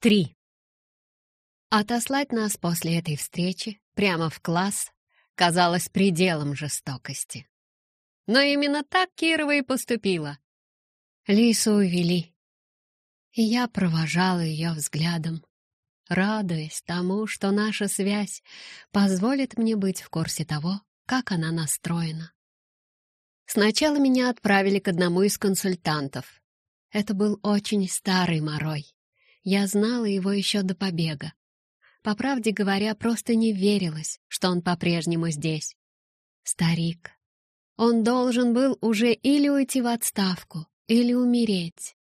Три. Отослать нас после этой встречи прямо в класс казалось пределом жестокости. Но именно так Кирова и поступила. Лису увели, и я провожала ее взглядом, радуясь тому, что наша связь позволит мне быть в курсе того, как она настроена. Сначала меня отправили к одному из консультантов. Это был очень старый морой. Я знала его еще до побега. По правде говоря, просто не верилось, что он по-прежнему здесь. Старик. Он должен был уже или уйти в отставку, или умереть.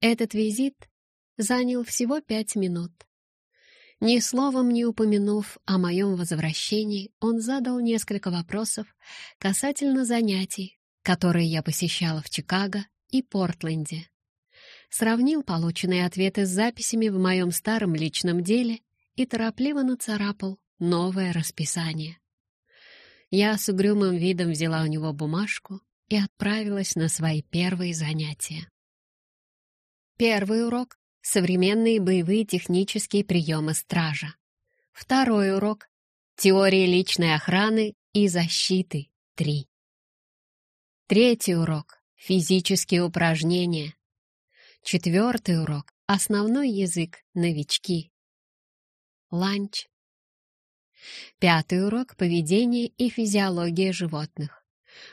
Этот визит занял всего пять минут. Ни словом не упомянув о моем возвращении, он задал несколько вопросов касательно занятий, которые я посещала в Чикаго и Портленде сравнил полученные ответы с записями в моем старом личном деле и торопливо нацарапал новое расписание. Я с угрюмым видом взяла у него бумажку и отправилась на свои первые занятия. Первый урок — современные боевые технические приемы стража. Второй урок — теория личной охраны и защиты 3. Третий урок — физические упражнения Четвертый урок — основной язык, новички. Ланч. Пятый урок — поведение и физиология животных.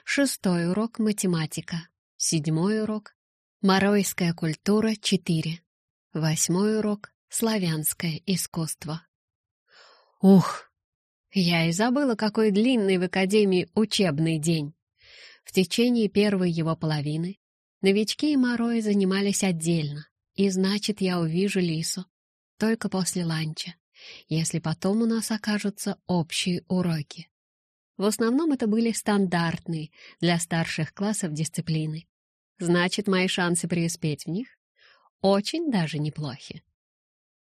Шестой урок — математика. Седьмой урок — Моройская культура 4. Восьмой урок — славянское искусство. Ух! Я и забыла, какой длинный в Академии учебный день. В течение первой его половины Новички и Морой занимались отдельно, и значит, я увижу Лису только после ланча, если потом у нас окажутся общие уроки. В основном это были стандартные для старших классов дисциплины. Значит, мои шансы преуспеть в них очень даже неплохи.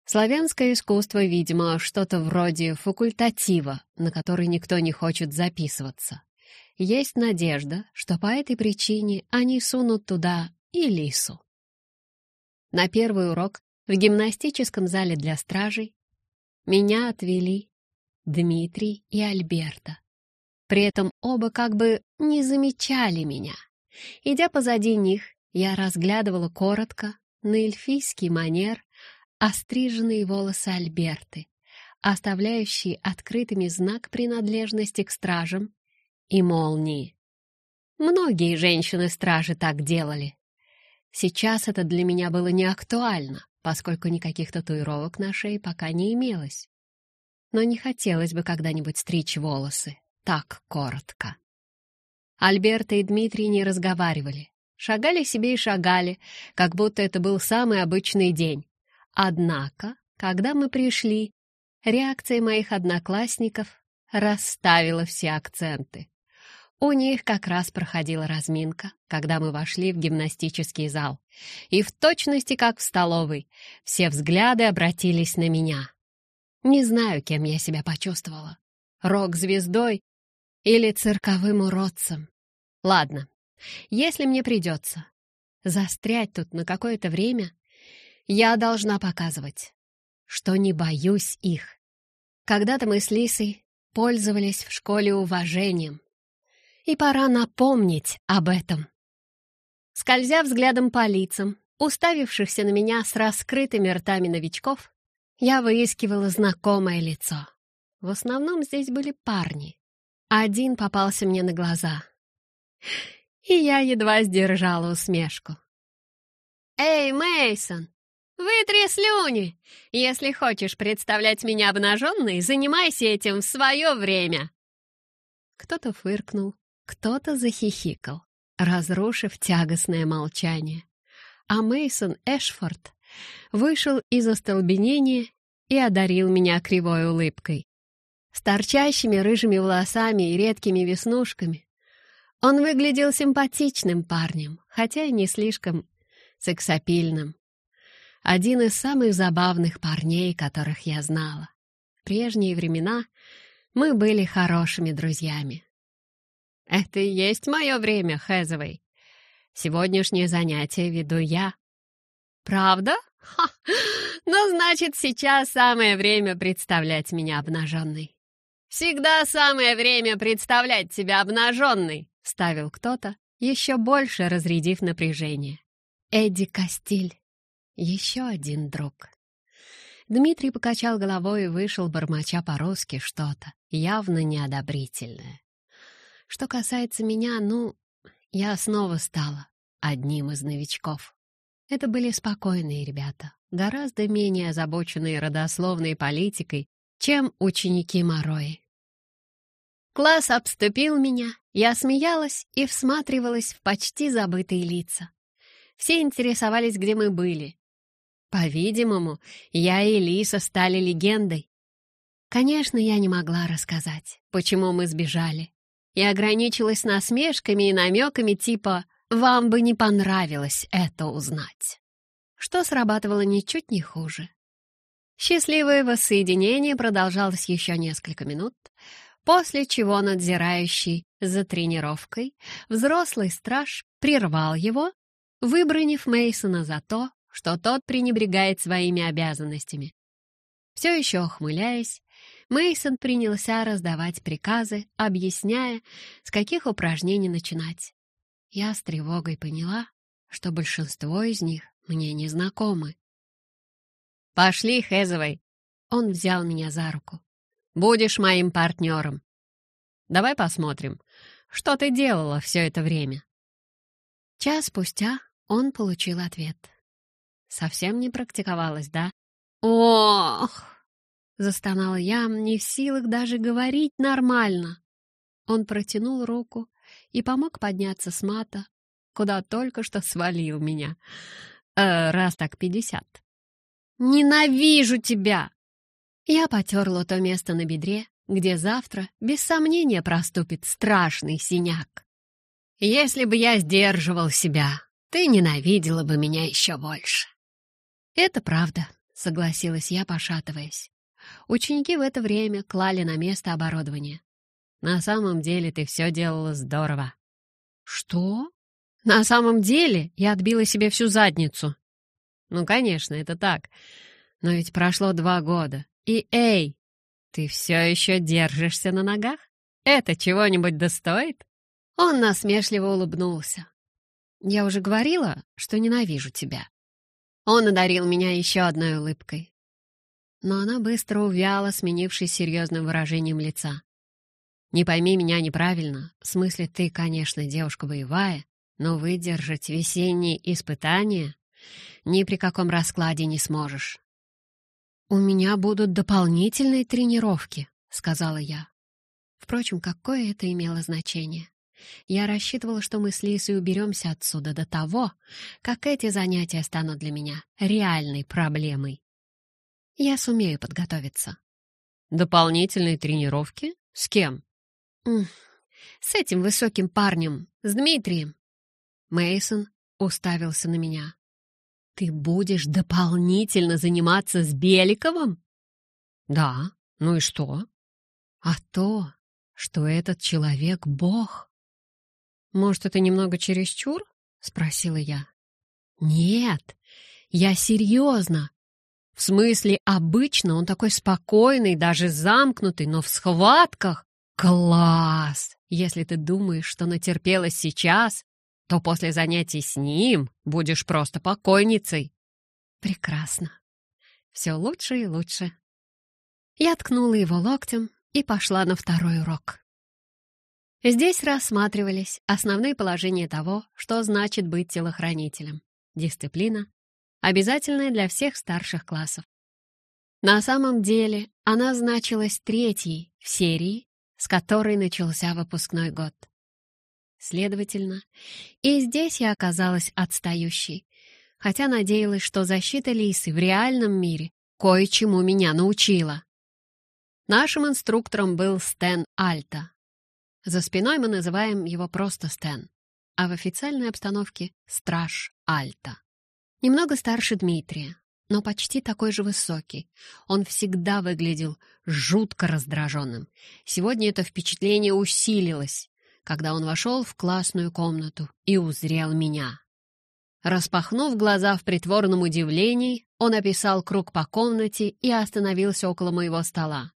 Славянское искусство, видимо, что-то вроде факультатива, на который никто не хочет записываться. Есть надежда, что по этой причине они сунут туда и лису. На первый урок в гимнастическом зале для стражей меня отвели Дмитрий и Альберта. При этом оба как бы не замечали меня. Идя позади них, я разглядывала коротко, на эльфийский манер, остриженные волосы Альберты, оставляющие открытыми знак принадлежности к стражам и молнии. Многие женщины-стражи так делали. Сейчас это для меня было не актуально, поскольку никаких татуировок на шее пока не имелось. Но не хотелось бы когда-нибудь стричь волосы так коротко. Альберта и Дмитрий не разговаривали. Шагали себе и шагали, как будто это был самый обычный день. Однако, когда мы пришли, реакция моих одноклассников расставила все акценты. У них как раз проходила разминка, когда мы вошли в гимнастический зал. И в точности, как в столовой, все взгляды обратились на меня. Не знаю, кем я себя почувствовала. Рок-звездой или цирковым уродцем. Ладно, если мне придется застрять тут на какое-то время, я должна показывать, что не боюсь их. Когда-то мы с Лисой пользовались в школе уважением, и пора напомнить об этом. Скользя взглядом по лицам, уставившихся на меня с раскрытыми ртами новичков, я выискивала знакомое лицо. В основном здесь были парни. Один попался мне на глаза. И я едва сдержала усмешку. «Эй, Мейсон, вытри слюни! Если хочешь представлять меня обнаженной, занимайся этим в свое время!» Кто-то фыркнул, кто-то захихикал, разрушив тягостное молчание. А Мейсон Эшфорд вышел из остолбенения и одарил меня кривой улыбкой. С торчащими рыжими волосами и редкими веснушками он выглядел симпатичным парнем, хотя и не слишком сексапильным. Один из самых забавных парней, которых я знала. В прежние времена мы были хорошими друзьями. Это и есть мое время, Хэзовой. Сегодняшнее занятие веду я. Правда? Ха! Но Значит, сейчас самое время представлять меня обнаженной. Всегда самое время представлять тебя обнаженной, вставил кто-то, еще больше разрядив напряжение. Эдди Кастиль. Еще один друг. Дмитрий покачал головой и вышел, бормоча по-русски что-то, явно неодобрительное. Что касается меня, ну, я снова стала одним из новичков. Это были спокойные ребята, гораздо менее озабоченные родословной политикой, чем ученики Морои. Класс обступил меня, я смеялась и всматривалась в почти забытые лица. Все интересовались, где мы были, по-видимому, я и Лиса стали легендой. Конечно, я не могла рассказать, почему мы сбежали, и ограничилась насмешками и намеками типа «Вам бы не понравилось это узнать», что срабатывало ничуть не хуже. Счастливое воссоединение продолжалось еще несколько минут, после чего надзирающий за тренировкой взрослый страж прервал его, выбронив Мейсона за то, что тот пренебрегает своими обязанностями. Все еще ухмыляясь, Мейсон принялся раздавать приказы, объясняя, с каких упражнений начинать. Я с тревогой поняла, что большинство из них мне не знакомы. «Пошли, Хезовой!» Он взял меня за руку. «Будешь моим партнером. Давай посмотрим, что ты делала все это время». Час спустя он получил ответ. Совсем не практиковалась, да? Ох! Застонала я, не в силах даже говорить нормально. Он протянул руку и помог подняться с мата, куда только что свалил меня. Э, раз так пятьдесят. «Ненавижу тебя!» Я потерла то место на бедре, где завтра, без сомнения, проступит страшный синяк. Если бы я сдерживал себя, ты ненавидела бы меня еще больше. «Это правда», — согласилась я, пошатываясь. Ученики в это время клали на место оборудование. «На самом деле ты все делала здорово». «Что?» «На самом деле я отбила себе всю задницу». «Ну, конечно, это так. Но ведь прошло два года. И, эй, ты все еще держишься на ногах? Это чего-нибудь достоит?» Он насмешливо улыбнулся. «Я уже говорила, что ненавижу тебя. Он одарил меня еще одной улыбкой. Но она быстро увяла, сменившись серьезным выражением лица. «Не пойми меня неправильно. В смысле, ты, конечно, девушка боевая, но выдержать весенние испытания ни при каком раскладе не сможешь». «У меня будут дополнительные тренировки», — сказала я. Впрочем, какое это имело значение? Я рассчитывала, что мы с Лисой уберемся отсюда до того, как эти занятия станут для меня реальной проблемой. Я сумею подготовиться. Дополнительные тренировки? С кем? С этим высоким парнем, с Дмитрием. Мейсон уставился на меня. Ты будешь дополнительно заниматься с Беликовым? Да, ну и что? А то, что этот человек — Бог. «Может, это немного чересчур?» — спросила я. «Нет, я серьезно. В смысле, обычно он такой спокойный, даже замкнутый, но в схватках класс! Если ты думаешь, что натерпелась сейчас, то после занятий с ним будешь просто покойницей». «Прекрасно. Все лучше и лучше». Я ткнула его локтем и пошла на второй урок. Здесь рассматривались основные положения того, что значит быть телохранителем. Дисциплина, обязательная для всех старших классов. На самом деле она значилась третьей в серии, с которой начался выпускной год. Следовательно, и здесь я оказалась отстающей, хотя надеялась, что защита Лисы в реальном мире кое-чему меня научила. Нашим инструктором был Стэн Альта, за спиной мы называем его просто Стэн, а в официальной обстановке — Страж Альта. Немного старше Дмитрия, но почти такой же высокий. Он всегда выглядел жутко раздраженным. Сегодня это впечатление усилилось, когда он вошел в классную комнату и узрел меня. Распахнув глаза в притворном удивлении, он описал круг по комнате и остановился около моего стола.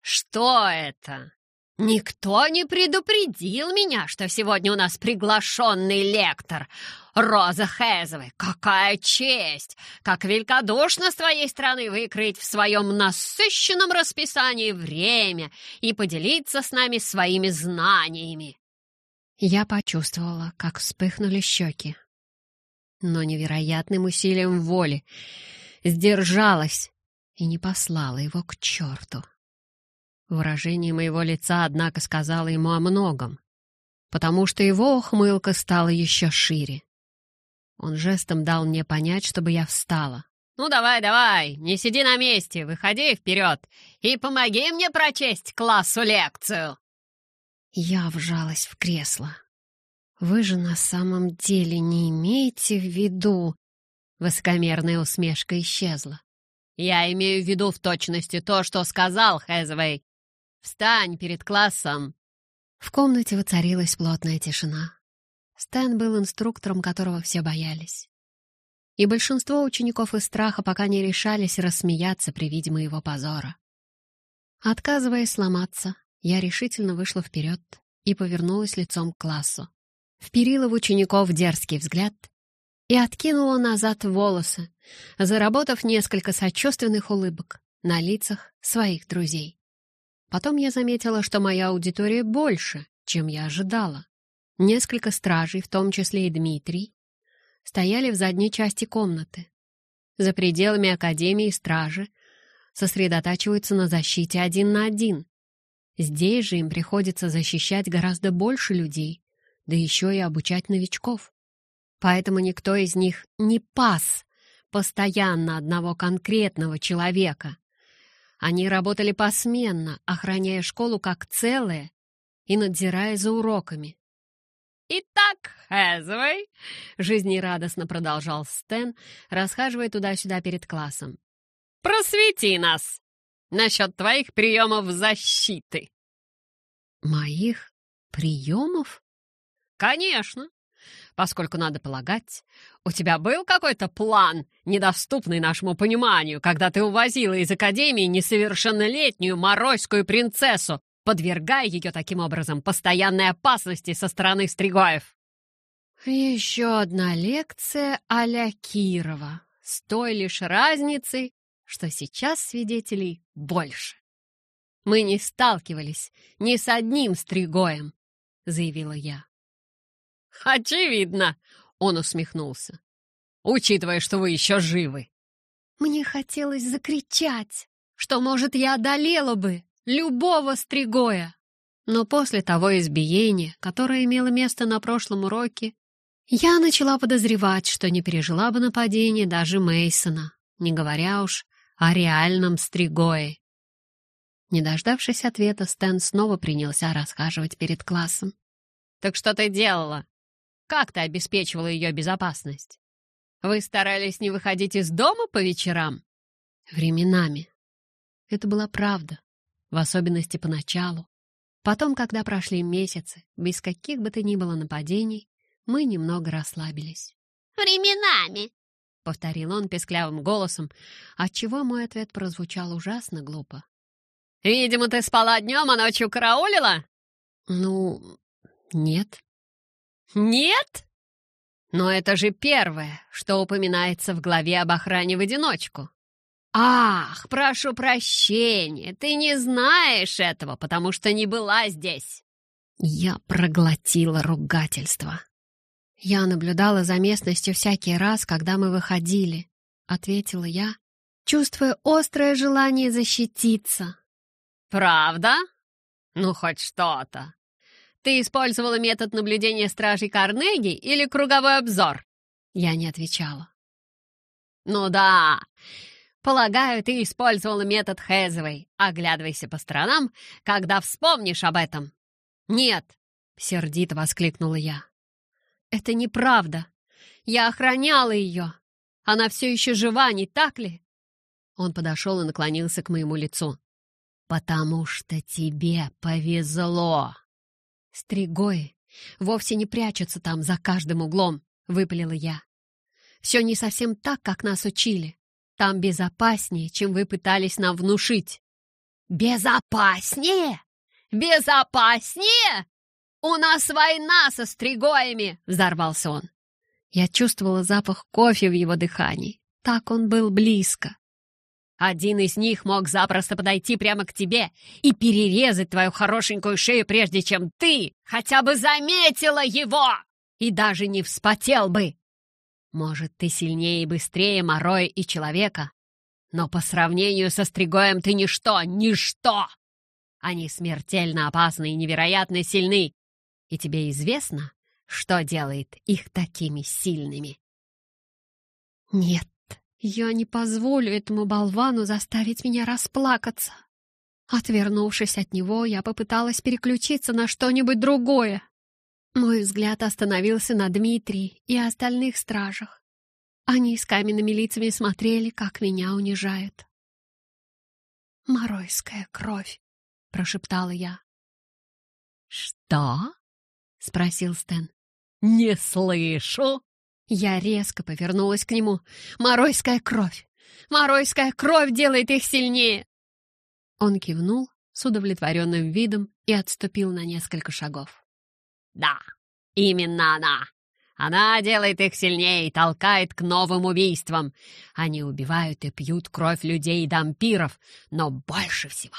«Что это? Никто не предупредил меня, что сегодня у нас приглашенный лектор. Роза Хэзовой, какая честь! Как великодушно с твоей стороны выкроить в своем насыщенном расписании время и поделиться с нами своими знаниями!» Я почувствовала, как вспыхнули щеки. Но невероятным усилием воли сдержалась и не послала его к черту. Выражение моего лица, однако, сказало ему о многом, потому что его ухмылка стала еще шире. Он жестом дал мне понять, чтобы я встала. «Ну давай, давай, не сиди на месте, выходи вперед и помоги мне прочесть классу лекцию!» Я вжалась в кресло. «Вы же на самом деле не имеете в виду...» Высокомерная усмешка исчезла. «Я имею в виду в точности то, что сказал Хэзвей. Встань перед классом!» В комнате воцарилась плотная тишина. Стэн был инструктором, которого все боялись. И большинство учеников из страха пока не решались рассмеяться при виде моего позора. Отказываясь сломаться, я решительно вышла вперед и повернулась лицом к классу. Вперила в учеников дерзкий взгляд и откинула назад волосы, заработав несколько сочувственных улыбок на лицах своих друзей. Потом я заметила, что моя аудитория больше, чем я ожидала. Несколько стражей, в том числе и Дмитрий, стояли в задней части комнаты. За пределами Академии стражи сосредотачиваются на защите один на один. Здесь же им приходится защищать гораздо больше людей, да еще и обучать новичков. Поэтому никто из них не пас постоянно одного конкретного человека. Они работали посменно, охраняя школу как целое и надзирая за уроками. «Итак, Хэзвей!» — жизнерадостно продолжал Стэн, расхаживая туда-сюда перед классом. «Просвети нас насчет твоих приемов защиты!» «Моих приемов?» «Конечно! Поскольку, надо полагать, у тебя был какой-то план, недоступный нашему пониманию, когда ты увозила из Академии несовершеннолетнюю моройскую принцессу, подвергая ее таким образом постоянной опасности со стороны Стригоев. Еще одна лекция а-ля Кирова, с той лишь разницей, что сейчас свидетелей больше. «Мы не сталкивались ни с одним Стригоем», — заявила я. «Очевидно», — он усмехнулся, «учитывая, что вы еще живы». Мне хотелось закричать, что, может, я одолела бы любого стригоя. Но после того избиения, которое имело место на прошлом уроке, я начала подозревать, что не пережила бы нападение даже Мейсона, не говоря уж о реальном стригое. Не дождавшись ответа, Стэн снова принялся расхаживать перед классом. «Так что ты делала? Как ты обеспечивала ее безопасность? Вы старались не выходить из дома по вечерам?» «Временами. Это была правда в особенности поначалу. Потом, когда прошли месяцы, без каких бы то ни было нападений, мы немного расслабились. «Временами!» — повторил он песклявым голосом, отчего мой ответ прозвучал ужасно глупо. «Видимо, ты спала днем, а ночью караулила?» «Ну, нет». «Нет? Но это же первое, что упоминается в главе об охране в одиночку. «Ах, прошу прощения, ты не знаешь этого, потому что не была здесь!» Я проглотила ругательство. «Я наблюдала за местностью всякий раз, когда мы выходили», — ответила я, чувствуя острое желание защититься. «Правда? Ну, хоть что-то. Ты использовала метод наблюдения стражей Карнеги или круговой обзор?» Я не отвечала. «Ну да, Полагаю, ты использовала метод Хэзовой. Оглядывайся по сторонам, когда вспомнишь об этом. Нет, сердито воскликнула я. Это неправда. Я охраняла ее. Она все еще жива, не так ли? Он подошел и наклонился к моему лицу. «Потому что тебе повезло!» Стригои вовсе не прячутся там за каждым углом. — выпалила я. «Все не совсем так, как нас учили. Там безопаснее, чем вы пытались нам внушить». «Безопаснее? Безопаснее? У нас война со стригоями!» — взорвался он. Я чувствовала запах кофе в его дыхании. Так он был близко. Один из них мог запросто подойти прямо к тебе и перерезать твою хорошенькую шею, прежде чем ты хотя бы заметила его и даже не вспотел бы. Может, ты сильнее и быстрее Мороя и человека, но по сравнению со Стригоем ты ничто, ничто! Они смертельно опасны и невероятно сильны, и тебе известно, что делает их такими сильными. Нет, я не позволю этому болвану заставить меня расплакаться. Отвернувшись от него, я попыталась переключиться на что-нибудь другое. Мой взгляд остановился на Дмитрии и остальных стражах. Они с каменными лицами смотрели, как меня унижают. «Моройская кровь», — прошептала я. «Что?» — спросил Стэн. «Не слышу!» Я резко повернулась к нему. «Моройская кровь! Моройская кровь делает их сильнее!» Он кивнул с удовлетворенным видом и отступил на несколько шагов. «Да, именно она! Она делает их сильнее и толкает к новым убийствам. Они убивают и пьют кровь людей и дампиров, но больше всего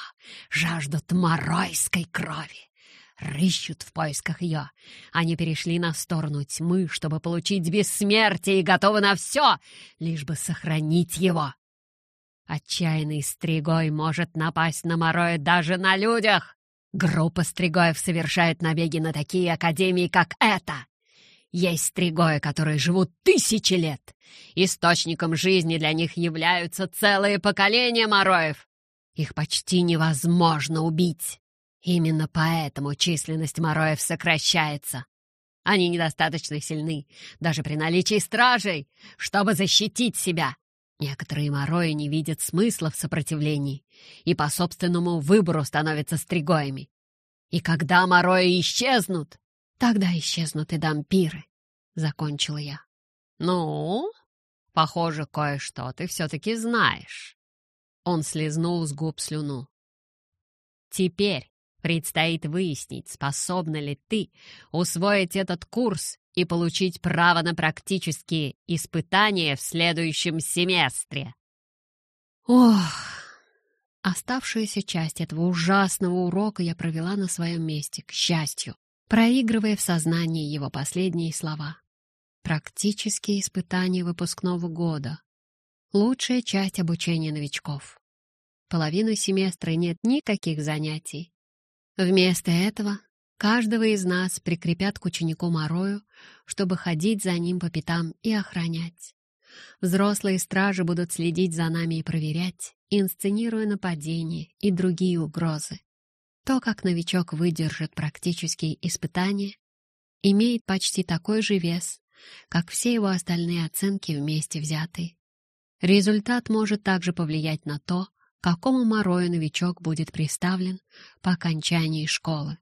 жаждут моройской крови рыщут в поисках ее. Они перешли на сторону тьмы, чтобы получить бессмертие и готовы на все, лишь бы сохранить его. Отчаянный стригой может напасть на Мороя даже на людях. Группа стригоев совершает набеги на такие академии, как эта. Есть стригои, которые живут тысячи лет. Источником жизни для них являются целые поколения Мороев. Их почти невозможно убить. Именно поэтому численность Мороев сокращается. Они недостаточно сильны, даже при наличии стражей, чтобы защитить себя. Некоторые Морои не видят смысла в сопротивлении и по собственному выбору становятся стригоями. И когда Морои исчезнут, тогда исчезнут и дампиры, — закончила я. «Ну, похоже, кое-что ты все-таки знаешь». Он слезнул с губ слюну. «Теперь Предстоит выяснить, способна ли ты усвоить этот курс и получить право на практические испытания в следующем семестре. Ох! Оставшуюся часть этого ужасного урока я провела на своем месте, к счастью, проигрывая в сознании его последние слова. Практические испытания выпускного года. Лучшая часть обучения новичков. Половину семестра нет никаких занятий. Вместо этого каждого из нас прикрепят к ученику Морою, чтобы ходить за ним по пятам и охранять. Взрослые стражи будут следить за нами и проверять, инсценируя нападения и другие угрозы. То, как новичок выдержит практические испытания, имеет почти такой же вес, как все его остальные оценки вместе взятые. Результат может также повлиять на то, какому морою новичок будет представлен по окончании школы.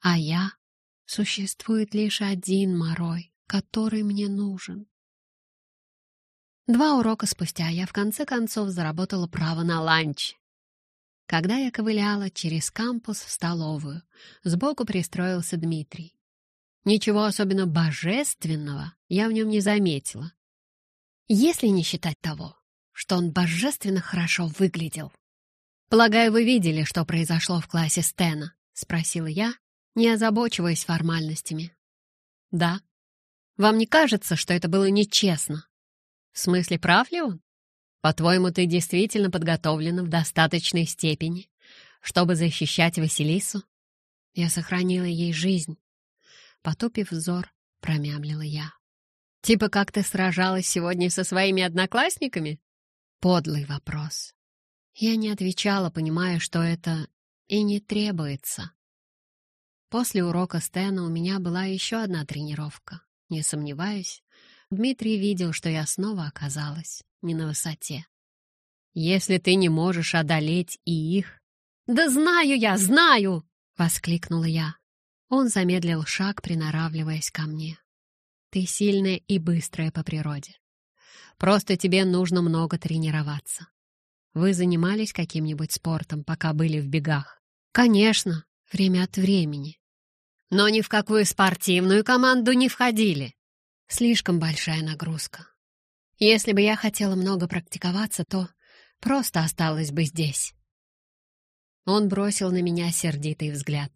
А я — существует лишь один морой, который мне нужен. Два урока спустя я в конце концов заработала право на ланч. Когда я ковыляла через кампус в столовую, сбоку пристроился Дмитрий. Ничего особенно божественного я в нем не заметила. Если не считать того, что он божественно хорошо выглядел. «Полагаю, вы видели, что произошло в классе Стена?» — спросила я, не озабочиваясь формальностями. «Да. Вам не кажется, что это было нечестно?» «В смысле, прав ли он? По-твоему, ты действительно подготовлена в достаточной степени, чтобы защищать Василису?» Я сохранила ей жизнь. Потупив взор, промямлила я. «Типа как ты сражалась сегодня со своими одноклассниками?» Подлый вопрос. Я не отвечала, понимая, что это и не требуется. После урока Стэна у меня была еще одна тренировка. Не сомневаюсь, Дмитрий видел, что я снова оказалась не на высоте. «Если ты не можешь одолеть и их...» «Да знаю я, знаю!» — воскликнула я. Он замедлил шаг, приноравливаясь ко мне. Ты сильная и быстрая по природе. Просто тебе нужно много тренироваться. Вы занимались каким-нибудь спортом, пока были в бегах? Конечно, время от времени. Но ни в какую спортивную команду не входили. Слишком большая нагрузка. Если бы я хотела много практиковаться, то просто осталась бы здесь. Он бросил на меня сердитый взгляд.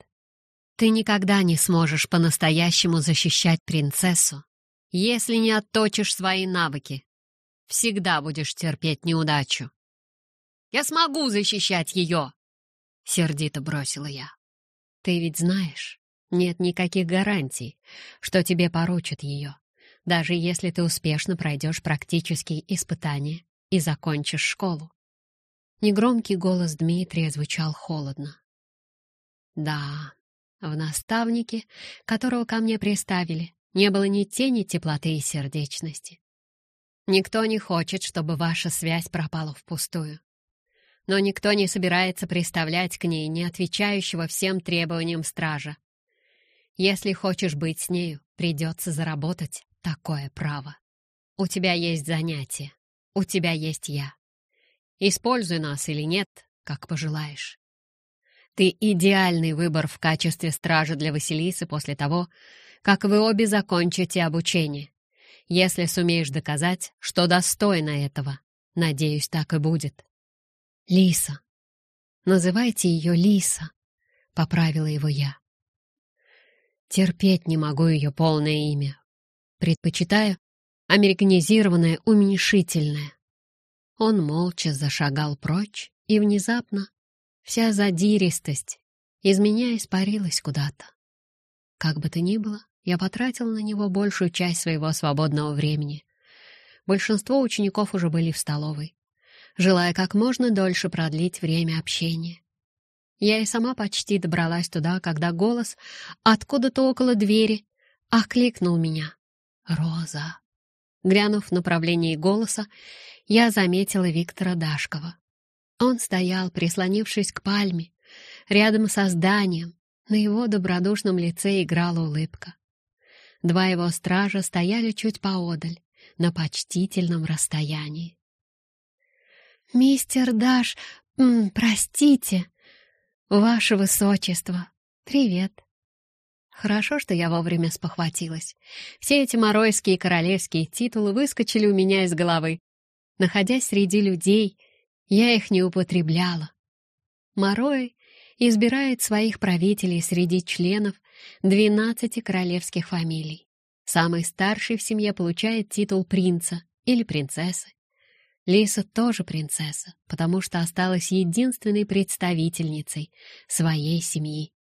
Ты никогда не сможешь по-настоящему защищать принцессу, если не отточишь свои навыки. Всегда будешь терпеть неудачу. «Я смогу защищать ее!» — сердито бросила я. «Ты ведь знаешь, нет никаких гарантий, что тебе поручат ее, даже если ты успешно пройдешь практические испытания и закончишь школу». Негромкий голос Дмитрия звучал холодно. «Да, в наставнике, которого ко мне приставили, не было ни тени теплоты и сердечности. Никто не хочет, чтобы ваша связь пропала впустую. Но никто не собирается приставлять к ней не отвечающего всем требованиям стража. Если хочешь быть с нею, придется заработать такое право. У тебя есть занятие, у тебя есть я. Используй нас или нет, как пожелаешь. Ты идеальный выбор в качестве стража для Василисы после того, как вы обе закончите обучение. Если сумеешь доказать, что достойна этого, надеюсь, так и будет. Лиса. Называйте ее Лиса, — поправила его я. Терпеть не могу ее полное имя. Предпочитаю американизированное уменьшительное. Он молча зашагал прочь, и внезапно вся задиристость из меня испарилась куда-то. Как бы то ни было, я потратил на него большую часть своего свободного времени. Большинство учеников уже были в столовой, желая как можно дольше продлить время общения. Я и сама почти добралась туда, когда голос откуда-то около двери окликнул меня. «Роза!» Глянув в направлении голоса, я заметила Виктора Дашкова. Он стоял, прислонившись к пальме, рядом со зданием. На его добродушном лице играла улыбка. Два его стража стояли чуть поодаль, на почтительном расстоянии. «Мистер Даш, простите, ваше высочество, привет!» Хорошо, что я вовремя спохватилась. Все эти моройские королевские титулы выскочили у меня из головы. Находясь среди людей, я их не употребляла. Морой избирает своих правителей среди членов двенадцати королевских фамилий. Самый старший в семье получает титул принца или принцессы. Лиса тоже принцесса, потому что осталась единственной представительницей своей семьи.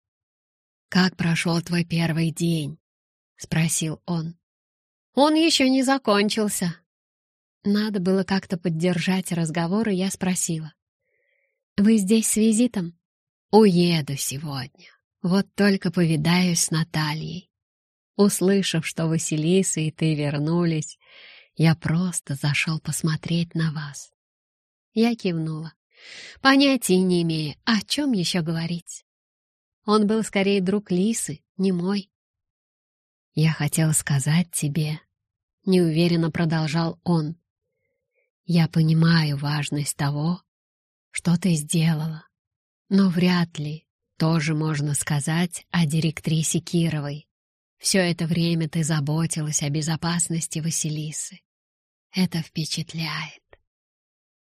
«Как прошел твой первый день?» — спросил он. «Он еще не закончился». Надо было как-то поддержать разговор, и я спросила. «Вы здесь с визитом?» «Уеду сегодня. Вот только повидаюсь с Натальей. Услышав, что Василиса и ты вернулись, я просто зашел посмотреть на вас. Я кивнула, понятия не имея, о чем еще говорить. Он был скорее друг Лисы, не мой. Я хотел сказать тебе, неуверенно продолжал он. Я понимаю важность того, что ты сделала, но вряд ли тоже можно сказать о директрисе Кировой. Все это время ты заботилась о безопасности Василисы. Это впечатляет.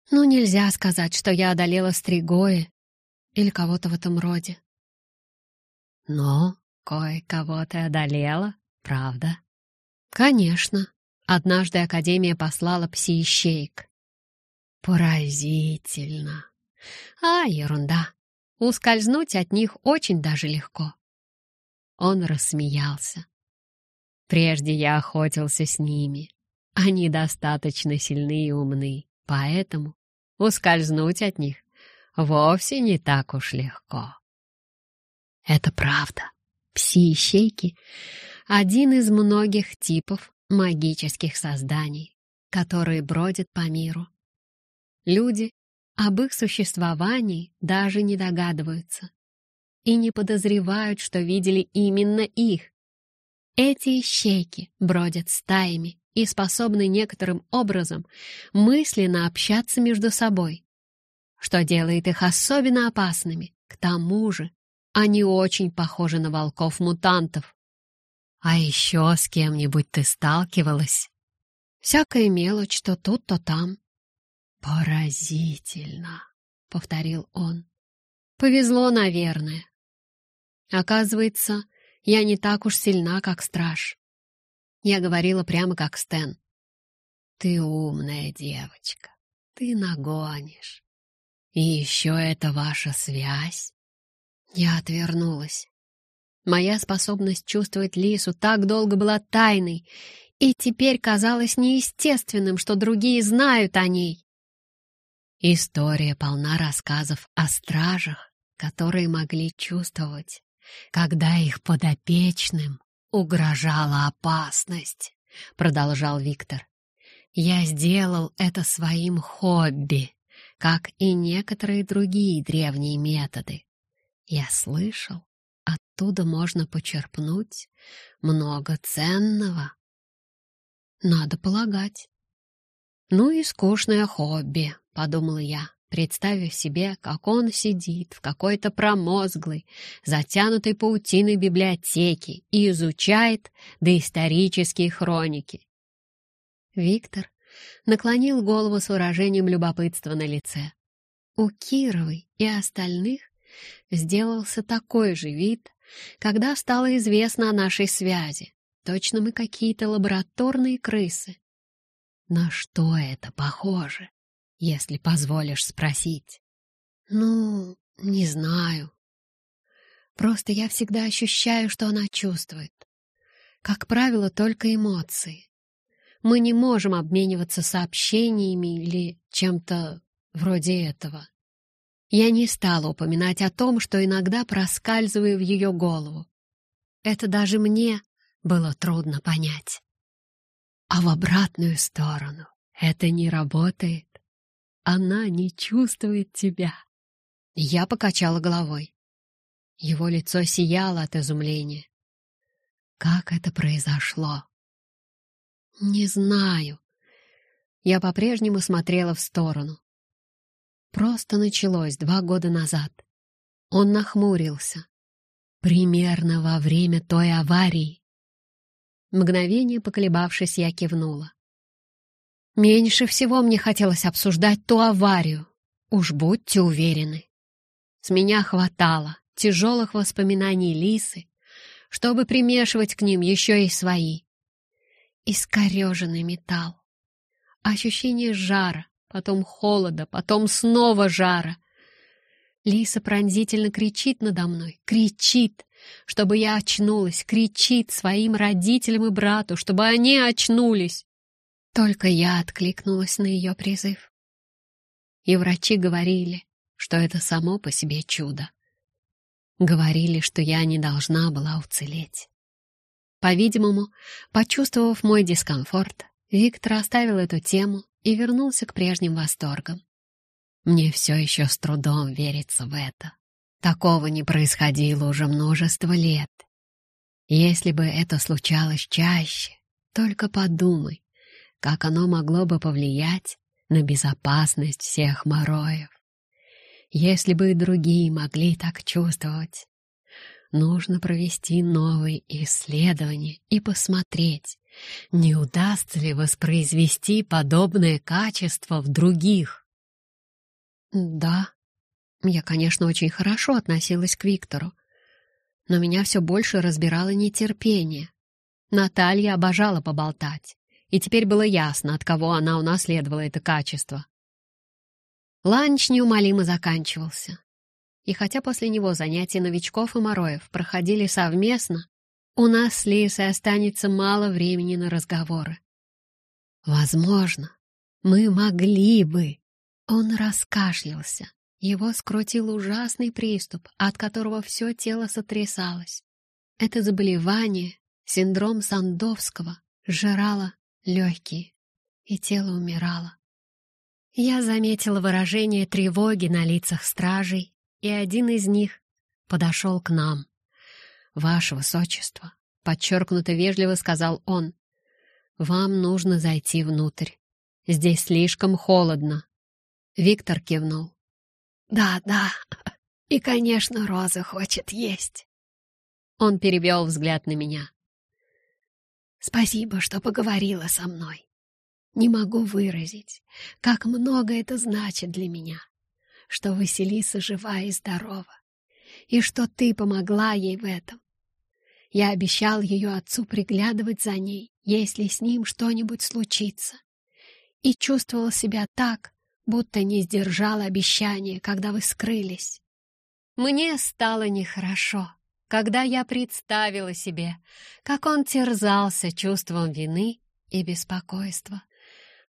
Ну, нельзя сказать, что я одолела Стригоя или кого-то в этом роде. Но кое-кого ты одолела, правда? Конечно. Однажды Академия послала пси-ищеек. Поразительно. А, ерунда. Ускользнуть от них очень даже легко. Он рассмеялся. Прежде я охотился с ними. Они достаточно сильны и умны, поэтому ускользнуть от них вовсе не так уж легко. Это правда. Пси-ищейки — один из многих типов магических созданий, которые бродят по миру. Люди об их существовании даже не догадываются и не подозревают, что видели именно их. Эти ищейки бродят стаями и способны некоторым образом мысленно общаться между собой, что делает их особенно опасными. К тому же они очень похожи на волков-мутантов. А еще с кем-нибудь ты сталкивалась? Всякая мелочь то тут, то там. Поразительно, — повторил он. Повезло, наверное. Оказывается, я не так уж сильна, как страж. Я говорила прямо как Стэн. «Ты умная девочка, ты нагонишь. И еще это ваша связь?» Я отвернулась. Моя способность чувствовать Лису так долго была тайной, и теперь казалось неестественным, что другие знают о ней. История полна рассказов о стражах, которые могли чувствовать, когда их подопечным угрожала опасность, продолжал Виктор. Я сделал это своим хобби, как и некоторые другие древние методы. Я слышал, оттуда можно почерпнуть много ценного. Надо полагать. Ну и скучное хобби, подумала я представив себе, как он сидит в какой-то промозглой, затянутой паутиной библиотеке и изучает доисторические хроники. Виктор наклонил голову с выражением любопытства на лице. У Кировой и остальных сделался такой же вид, когда стало известно о нашей связи. Точно мы какие-то лабораторные крысы. На что это похоже? если позволишь спросить. Ну, не знаю. Просто я всегда ощущаю, что она чувствует. Как правило, только эмоции. Мы не можем обмениваться сообщениями или чем-то вроде этого. Я не стала упоминать о том, что иногда проскальзываю в ее голову. Это даже мне было трудно понять. А в обратную сторону это не работает. Она не чувствует тебя. Я покачала головой. Его лицо сияло от изумления. Как это произошло? Не знаю. Я по-прежнему смотрела в сторону. Просто началось два года назад. Он нахмурился. Примерно во время той аварии. Мгновение поколебавшись, я кивнула. Меньше всего мне хотелось обсуждать ту аварию. Уж будьте уверены. С меня хватало тяжелых воспоминаний Лисы, чтобы примешивать к ним еще и свои. Искореженный металл. Ощущение жара, потом холода, потом снова жара. Лиса пронзительно кричит надо мной, кричит, чтобы я очнулась, кричит своим родителям и брату, чтобы они очнулись. Только я откликнулась на ее призыв. И врачи говорили, что это само по себе чудо. Говорили, что я не должна была уцелеть. По-видимому, почувствовав мой дискомфорт, Виктор оставил эту тему и вернулся к прежним восторгам. Мне все еще с трудом верится в это. Такого не происходило уже множество лет. Если бы это случалось чаще, только подумай, как оно могло бы повлиять на безопасность всех мороев. Если бы и другие могли так чувствовать, нужно провести новые исследования и посмотреть, не удастся ли воспроизвести подобное качество в других. Да, я, конечно, очень хорошо относилась к Виктору, но меня все больше разбирало нетерпение. Наталья обожала поболтать и теперь было ясно, от кого она унаследовала это качество. Ланч неумолимо заканчивался. И хотя после него занятия новичков и мороев проходили совместно, у нас с Лисой останется мало времени на разговоры. Возможно, мы могли бы. Он раскашлялся. Его скрутил ужасный приступ, от которого все тело сотрясалось. Это заболевание, синдром Сандовского, жрало легкие, и тело умирало. Я заметила выражение тревоги на лицах стражей, и один из них подошел к нам. «Ваше Высочество, подчеркнуто вежливо сказал он. «Вам нужно зайти внутрь. Здесь слишком холодно». Виктор кивнул. «Да, да, и, конечно, Роза хочет есть». Он перевел взгляд на меня. «Спасибо, что поговорила со мной. Не могу выразить, как много это значит для меня, что Василиса жива и здорова, и что ты помогла ей в этом. Я обещал ее отцу приглядывать за ней, если с ним что-нибудь случится. И чувствовал себя так, будто не сдержал обещания, когда вы скрылись. Мне стало нехорошо, когда я представила себе, как он терзался чувством вины и беспокойства.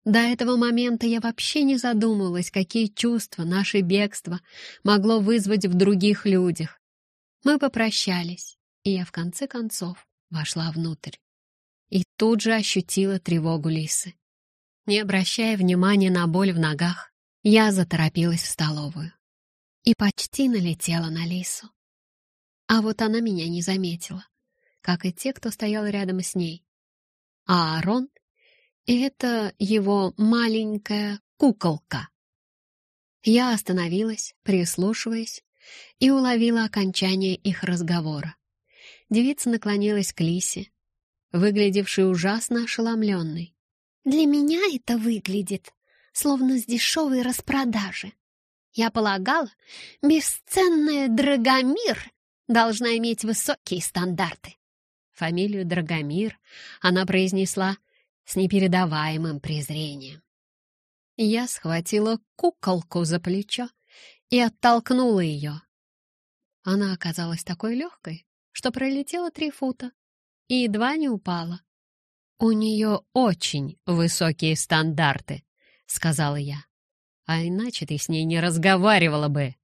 До этого момента я вообще не задумывалась, какие чувства наше бегство могло вызвать в других людях. Мы попрощались, и я в конце концов вошла внутрь. И тут же ощутила тревогу Лисы. Не обращая внимания на боль в ногах, я заторопилась в столовую и почти налетела на Лису. А вот она меня не заметила, как и те, кто стоял рядом с ней. А Аарон — это его маленькая куколка. Я остановилась, прислушиваясь, и уловила окончание их разговора. Девица наклонилась к Лисе, выглядевшей ужасно ошеломленной. «Для меня это выглядит, словно с дешевой распродажи. Я полагала, бесценная Драгомир должна иметь высокие стандарты». Фамилию Драгомир она произнесла с непередаваемым презрением. Я схватила куколку за плечо и оттолкнула ее. Она оказалась такой легкой, что пролетела три фута и едва не упала. «У нее очень высокие стандарты», — сказала я. «А иначе ты с ней не разговаривала бы».